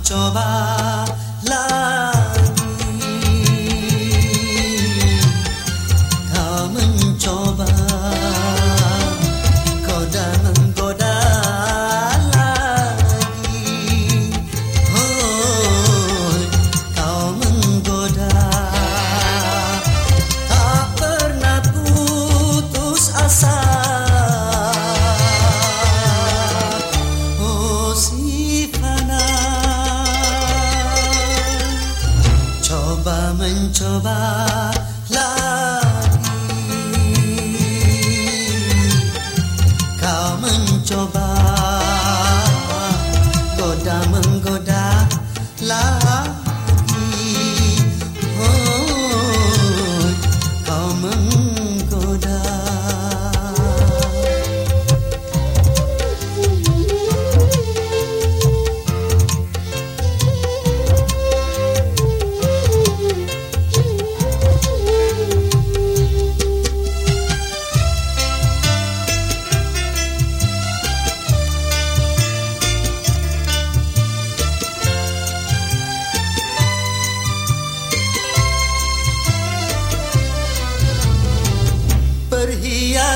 ancho la Coba mencoba lagi Kau mencoba Goda menggoda lagi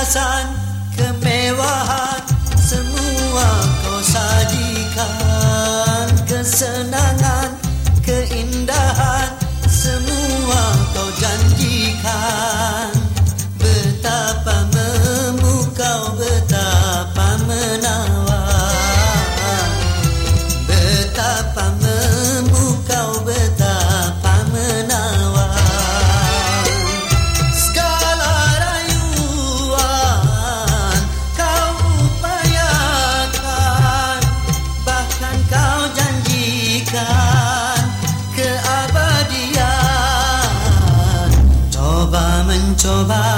perhiasan kemewahan. Semua kau sajikan kesenangan 走吧。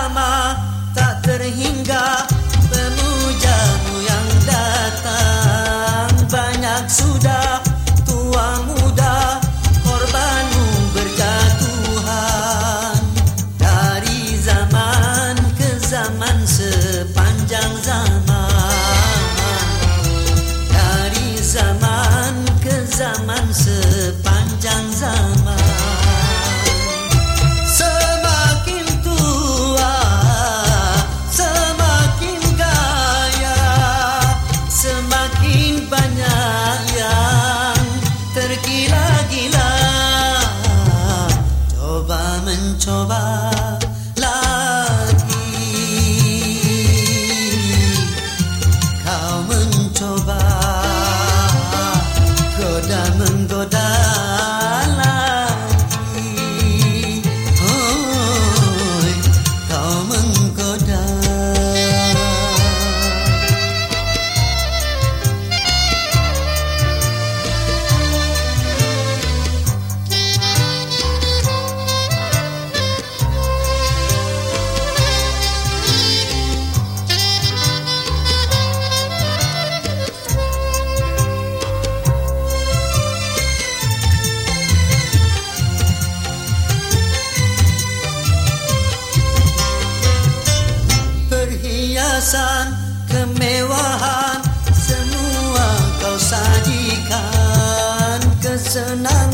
Lama tak terhingga pemujamu yang datang. Banyak sudah tua muda korbanmu berjatuhan. Dari zaman ke zaman sepanjang zaman. Dari zaman ke zaman sepanjang zaman sajikan kesenangan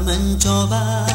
manchova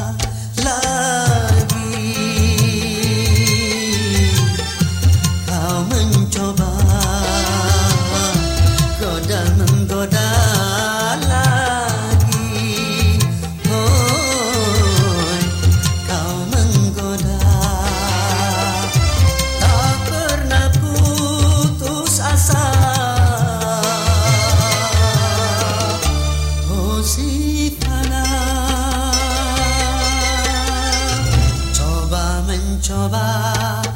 着吧。